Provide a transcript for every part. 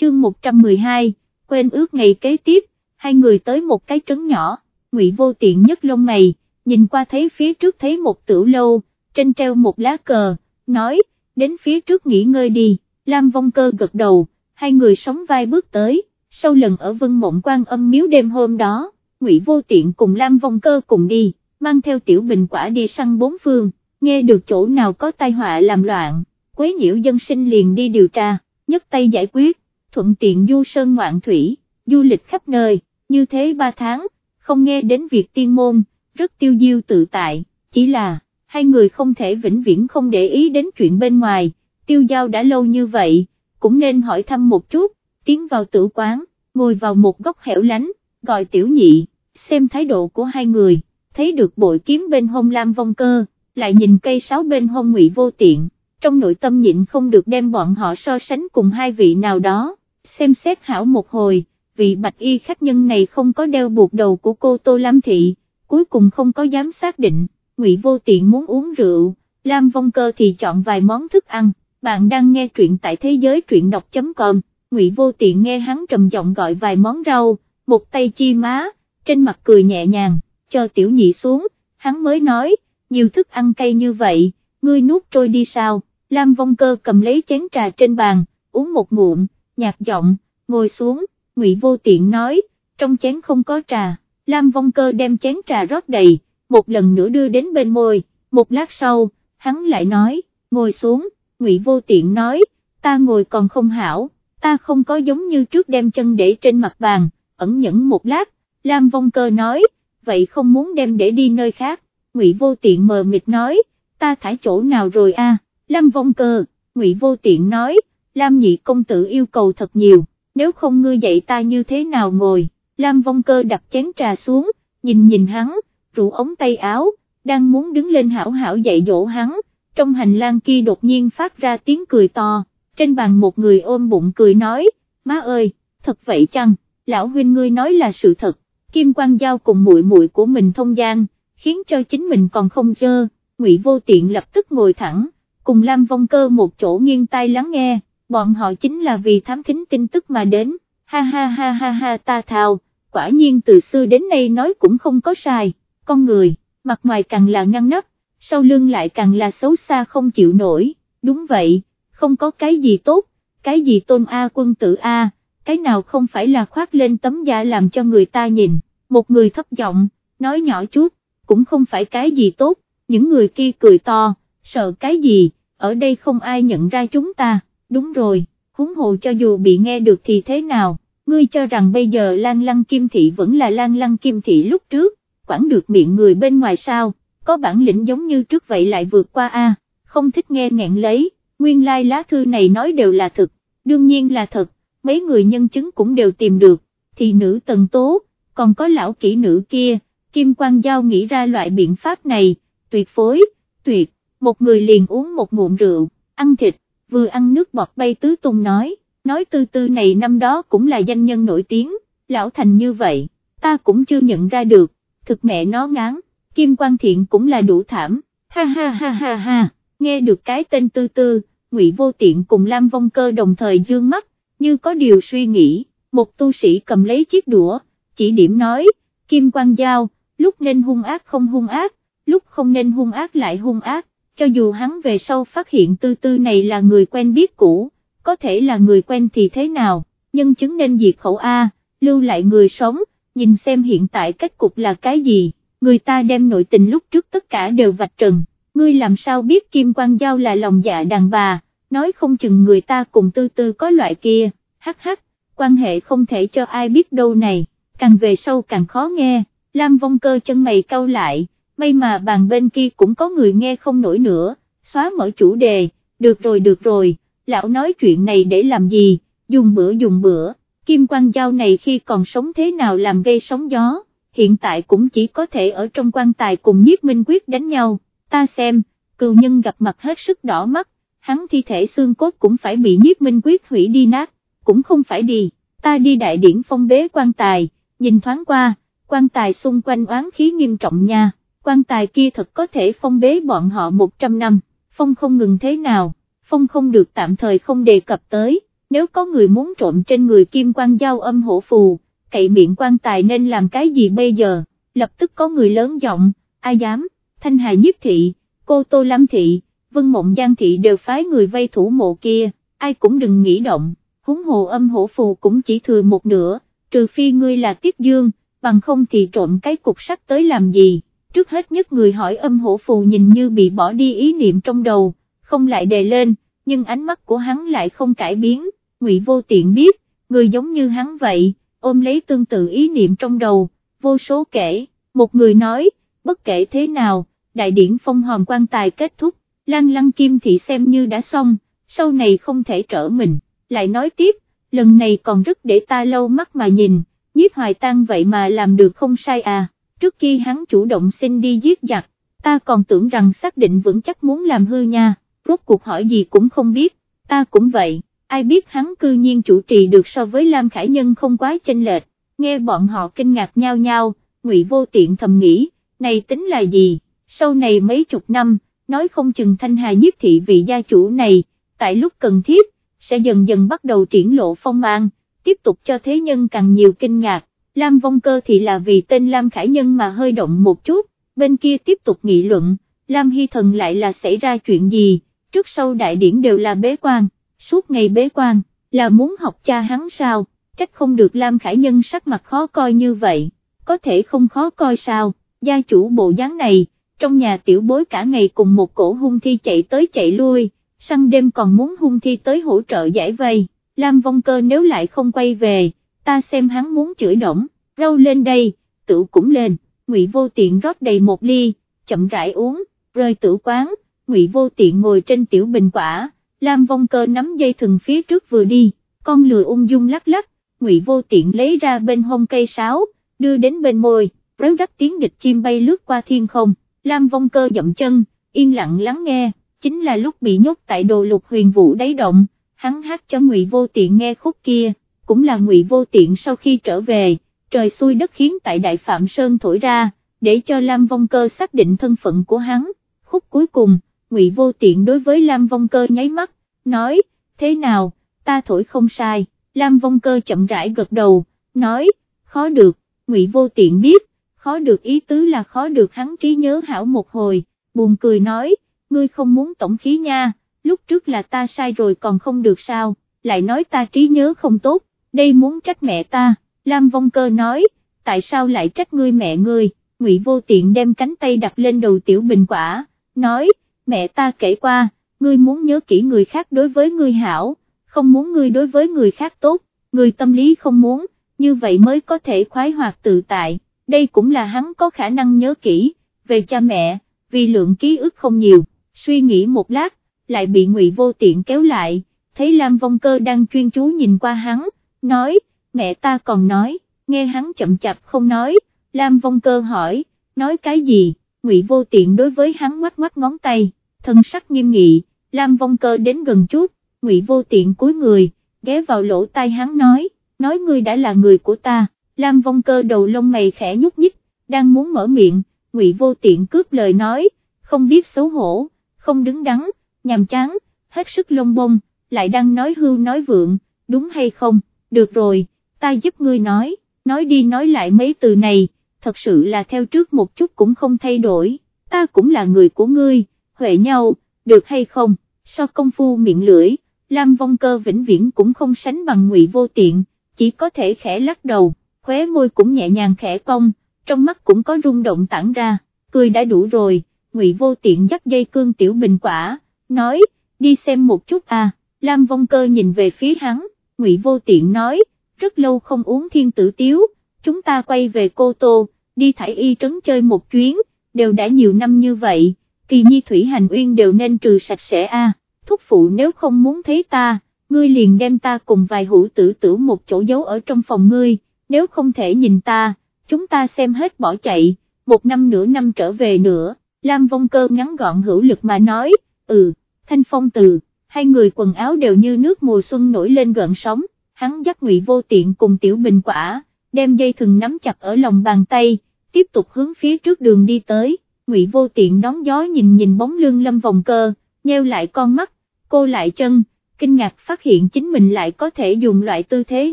chương 112, quên ước ngày kế tiếp, hai người tới một cái trấn nhỏ, ngụy vô tiện nhất lông mày, nhìn qua thấy phía trước thấy một tử lâu, trên treo một lá cờ, nói, đến phía trước nghỉ ngơi đi, Lam Vong Cơ gật đầu, hai người sóng vai bước tới, sau lần ở Vân Mộng quan âm miếu đêm hôm đó, Ngụy Vô Tiện cùng Lam Vong Cơ cùng đi, mang theo tiểu bình quả đi săn bốn phương, nghe được chỗ nào có tai họa làm loạn, quấy nhiễu dân sinh liền đi điều tra, nhấc tay giải quyết, thuận tiện du sơn ngoạn thủy, du lịch khắp nơi, như thế ba tháng, không nghe đến việc tiên môn, rất tiêu diêu tự tại, chỉ là, hai người không thể vĩnh viễn không để ý đến chuyện bên ngoài, tiêu giao đã lâu như vậy, cũng nên hỏi thăm một chút, tiến vào tử quán, ngồi vào một góc hẻo lánh, gọi tiểu nhị, xem thái độ của hai người, thấy được bội kiếm bên hông lam vong cơ, lại nhìn cây sáo bên hông ngụy vô tiện, trong nội tâm nhịn không được đem bọn họ so sánh cùng hai vị nào đó, xem xét hảo một hồi, vị bạch y khách nhân này không có đeo buộc đầu của cô Tô Lam Thị, cuối cùng không có dám xác định, ngụy vô tiện muốn uống rượu, Lam Vong Cơ thì chọn vài món thức ăn, bạn đang nghe truyện tại thế giới truyện đọc.com, ngụy vô tiện nghe hắn trầm giọng gọi vài món rau, một tay chi má, trên mặt cười nhẹ nhàng, cho tiểu nhị xuống, hắn mới nói, nhiều thức ăn cay như vậy, ngươi nuốt trôi đi sao, Lam Vong Cơ cầm lấy chén trà trên bàn, uống một ngụm, nhạt giọng, ngồi xuống, Ngụy Vô Tiện nói, trong chén không có trà, Lam Vong Cơ đem chén trà rót đầy, một lần nữa đưa đến bên môi, một lát sau, hắn lại nói, ngồi xuống, Ngụy Vô Tiện nói, ta ngồi còn không hảo, ta không có giống như trước đem chân để trên mặt bàn, ẩn nhẫn một lát, Lam Vong Cơ nói, vậy không muốn đem để đi nơi khác, Ngụy Vô Tiện mờ mịt nói, ta thải chỗ nào rồi a? Lam Vong Cơ, Ngụy Vô Tiện nói, Lam Nhị Công Tử yêu cầu thật nhiều, nếu không ngươi dạy ta như thế nào ngồi, Lam Vong Cơ đặt chén trà xuống, nhìn nhìn hắn, rủ ống tay áo, đang muốn đứng lên hảo hảo dạy dỗ hắn, trong hành lang kia đột nhiên phát ra tiếng cười to, trên bàn một người ôm bụng cười nói, má ơi, thật vậy chăng, lão huynh ngươi nói là sự thật, Kim Quang Giao cùng muội muội của mình thông gian, khiến cho chính mình còn không dơ, Ngụy Vô Tiện lập tức ngồi thẳng, cùng Lam Vong Cơ một chỗ nghiêng tai lắng nghe, bọn họ chính là vì thám thính tin tức mà đến, ha ha ha ha ha ta thào, quả nhiên từ xưa đến nay nói cũng không có sai, con người, mặt ngoài càng là ngăn nắp, sau lưng lại càng là xấu xa không chịu nổi, đúng vậy, không có cái gì tốt, cái gì tôn A quân tử A, cái nào không phải là khoác lên tấm da làm cho người ta nhìn, một người thấp giọng, nói nhỏ chút, cũng không phải cái gì tốt, những người kia cười to, sợ cái gì, ở đây không ai nhận ra chúng ta, đúng rồi, huống hồ cho dù bị nghe được thì thế nào, ngươi cho rằng bây giờ Lan Lăng Kim Thị vẫn là Lan Lăng Kim Thị lúc trước, quản được miệng người bên ngoài sao, có bản lĩnh giống như trước vậy lại vượt qua a, không thích nghe nghẹn lấy, nguyên lai like lá thư này nói đều là thật, đương nhiên là thật, mấy người nhân chứng cũng đều tìm được, thì nữ tần tố, còn có lão kỹ nữ kia, Kim Quang Giao nghĩ ra loại biện pháp này, tuyệt phối, tuyệt, một người liền uống một ngụm rượu, ăn thịt, vừa ăn nước bọt bay tứ tung nói, nói tư tư này năm đó cũng là danh nhân nổi tiếng, lão thành như vậy, ta cũng chưa nhận ra được, thực mẹ nó ngán, Kim Quang Thiện cũng là đủ thảm, ha ha ha ha ha, nghe được cái tên tư tư, Ngụy Vô Tiện cùng Lam Vong Cơ đồng thời dương mắt, như có điều suy nghĩ, một tu sĩ cầm lấy chiếc đũa, chỉ điểm nói, Kim Quang Giao, lúc nên hung ác không hung ác, lúc không nên hung ác lại hung ác, cho dù hắn về sau phát hiện tư tư này là người quen biết cũ, có thể là người quen thì thế nào, nhưng chứng nên diệt khẩu A, lưu lại người sống, nhìn xem hiện tại kết cục là cái gì, người ta đem nội tình lúc trước tất cả đều vạch trần, ngươi làm sao biết Kim Quang Giao là lòng dạ đàn bà, nói không chừng người ta cùng tư tư có loại kia, hắc hắc, quan hệ không thể cho ai biết đâu này, càng về sau càng khó nghe, Lam Vong Cơ chân mày cau lại may mà bàn bên kia cũng có người nghe không nổi nữa, xóa mở chủ đề, được rồi được rồi, lão nói chuyện này để làm gì, dùng bữa dùng bữa, kim quan giao này khi còn sống thế nào làm gây sóng gió, hiện tại cũng chỉ có thể ở trong quan tài cùng nhiếp minh quyết đánh nhau, ta xem, cựu nhân gặp mặt hết sức đỏ mắt, hắn thi thể xương cốt cũng phải bị nhiếp minh quyết hủy đi nát, cũng không phải đi, ta đi đại điển phong bế quan tài, nhìn thoáng qua, quan tài xung quanh oán khí nghiêm trọng nha quan tài kia thật có thể phong bế bọn họ 100 năm, phong không ngừng thế nào, phong không được tạm thời không đề cập tới, nếu có người muốn trộm trên người kim quan giao âm hổ phù, cậy miệng quan tài nên làm cái gì bây giờ, lập tức có người lớn giọng, ai dám, thanh hà nhiếp thị, cô tô lam thị, vân mộng giang thị đều phái người vây thủ mộ kia, ai cũng đừng nghĩ động, húng hồ âm hổ phù cũng chỉ thừa một nửa, trừ phi ngươi là tiết dương, bằng không thì trộm cái cục sắt tới làm gì, trước hết nhất người hỏi âm hổ phù nhìn như bị bỏ đi ý niệm trong đầu, không lại đề lên, nhưng ánh mắt của hắn lại không cải biến, ngụy vô tiện biết, người giống như hắn vậy, ôm lấy tương tự ý niệm trong đầu, vô số kể, một người nói, bất kể thế nào, đại điển phong hòm quan tài kết thúc, lăng lăng kim thị xem như đã xong, sau này không thể trở mình, lại nói tiếp, lần này còn rất để ta lâu mắt mà nhìn, nhiếp hoài tăng vậy mà làm được không sai à, trước khi hắn chủ động xin đi giết giặc, ta còn tưởng rằng xác định vững chắc muốn làm hư nha, rốt cuộc hỏi gì cũng không biết, ta cũng vậy, ai biết hắn cư nhiên chủ trì được so với Lam Khải Nhân không quá chênh lệch, nghe bọn họ kinh ngạc nhau nhau, ngụy vô tiện thầm nghĩ, này tính là gì, sau này mấy chục năm, nói không chừng thanh hà nhiếp thị vị gia chủ này, tại lúc cần thiết, sẽ dần dần bắt đầu triển lộ phong mang, tiếp tục cho thế nhân càng nhiều kinh ngạc, Lam Vong Cơ thì là vì tên Lam Khải Nhân mà hơi động một chút, bên kia tiếp tục nghị luận, Lam Hy Thần lại là xảy ra chuyện gì, trước sau đại điển đều là bế quan, suốt ngày bế quan, là muốn học cha hắn sao, trách không được Lam Khải Nhân sắc mặt khó coi như vậy, có thể không khó coi sao, gia chủ bộ dáng này, trong nhà tiểu bối cả ngày cùng một cổ hung thi chạy tới chạy lui, săn đêm còn muốn hung thi tới hỗ trợ giải vây, Lam Vong Cơ nếu lại không quay về, ta xem hắn muốn chửi động, rau lên đây, tự cũng lên, Ngụy Vô Tiện rót đầy một ly, chậm rãi uống, rơi tử quán, Ngụy Vô Tiện ngồi trên tiểu bình quả, Lam Vong Cơ nắm dây thừng phía trước vừa đi, con lừa ung dung lắc lắc, Ngụy Vô Tiện lấy ra bên hông cây sáo, đưa đến bên môi, réo rắc tiếng địch chim bay lướt qua thiên không, Lam Vong Cơ dậm chân, yên lặng lắng nghe, chính là lúc bị nhốt tại đồ lục huyền vũ đáy động, hắn hát cho Ngụy Vô Tiện nghe khúc kia, cũng là Ngụy Vô Tiện sau khi trở về, trời xui đất khiến tại Đại Phạm Sơn thổi ra, để cho Lam Vong Cơ xác định thân phận của hắn, khúc cuối cùng, Ngụy Vô Tiện đối với Lam Vong Cơ nháy mắt, nói, thế nào, ta thổi không sai, Lam Vong Cơ chậm rãi gật đầu, nói, khó được, Ngụy Vô Tiện biết, khó được ý tứ là khó được hắn trí nhớ hảo một hồi, buồn cười nói, ngươi không muốn tổng khí nha, lúc trước là ta sai rồi còn không được sao, lại nói ta trí nhớ không tốt, đây muốn trách mẹ ta, Lam Vong Cơ nói, tại sao lại trách ngươi mẹ ngươi, Ngụy Vô Tiện đem cánh tay đặt lên đầu tiểu bình quả, nói, mẹ ta kể qua, ngươi muốn nhớ kỹ người khác đối với ngươi hảo, không muốn ngươi đối với người khác tốt, người tâm lý không muốn, như vậy mới có thể khoái hoạt tự tại, đây cũng là hắn có khả năng nhớ kỹ, về cha mẹ, vì lượng ký ức không nhiều, suy nghĩ một lát, lại bị ngụy vô tiện kéo lại, thấy Lam Vong Cơ đang chuyên chú nhìn qua hắn, nói, mẹ ta còn nói, nghe hắn chậm chạp không nói, Lam Vong Cơ hỏi, nói cái gì, ngụy vô tiện đối với hắn ngoắt ngoắt ngón tay, thân sắc nghiêm nghị, Lam Vong Cơ đến gần chút, ngụy vô tiện cúi người, ghé vào lỗ tai hắn nói, nói ngươi đã là người của ta, Lam Vong Cơ đầu lông mày khẽ nhúc nhích, đang muốn mở miệng, ngụy vô tiện cướp lời nói, không biết xấu hổ, không đứng đắn, nhàm chán, hết sức lông bông, lại đang nói hưu nói vượng, đúng hay không, được rồi, ta giúp ngươi nói, nói đi nói lại mấy từ này, thật sự là theo trước một chút cũng không thay đổi, ta cũng là người của ngươi, huệ nhau, được hay không, so công phu miệng lưỡi, Lam Vong Cơ vĩnh viễn cũng không sánh bằng ngụy vô tiện, chỉ có thể khẽ lắc đầu, khóe môi cũng nhẹ nhàng khẽ cong, trong mắt cũng có rung động tản ra, cười đã đủ rồi, ngụy vô tiện dắt dây cương tiểu bình quả, nói, đi xem một chút à, Lam Vong Cơ nhìn về phía hắn, ngụy vô tiện nói, rất lâu không uống thiên tử tiếu, chúng ta quay về Cô Tô, đi thải y trấn chơi một chuyến, đều đã nhiều năm như vậy, kỳ nhi thủy hành uyên đều nên trừ sạch sẽ a. thúc phụ nếu không muốn thấy ta, ngươi liền đem ta cùng vài hữu tử tử một chỗ giấu ở trong phòng ngươi, nếu không thể nhìn ta, chúng ta xem hết bỏ chạy, một năm nửa năm trở về nữa, Lam Vong Cơ ngắn gọn hữu lực mà nói, ừ, thanh phong từ, hai người quần áo đều như nước mùa xuân nổi lên gợn sóng, hắn dắt ngụy vô tiện cùng tiểu bình quả, đem dây thừng nắm chặt ở lòng bàn tay, tiếp tục hướng phía trước đường đi tới, ngụy vô tiện đón gió nhìn nhìn bóng lưng lâm vòng cơ, nheo lại con mắt, cô lại chân, kinh ngạc phát hiện chính mình lại có thể dùng loại tư thế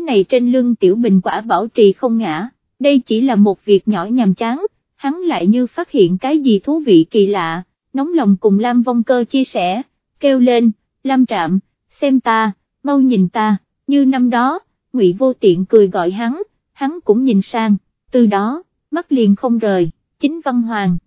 này trên lưng tiểu bình quả bảo trì không ngã, đây chỉ là một việc nhỏ nhàm chán, hắn lại như phát hiện cái gì thú vị kỳ lạ, nóng lòng cùng Lam Vong Cơ chia sẻ, kêu lên, Lam Trạm, xem ta, mau nhìn ta, như năm đó, Ngụy Vô Tiện cười gọi hắn, hắn cũng nhìn sang, từ đó, mắt liền không rời, chính Văn Hoàng.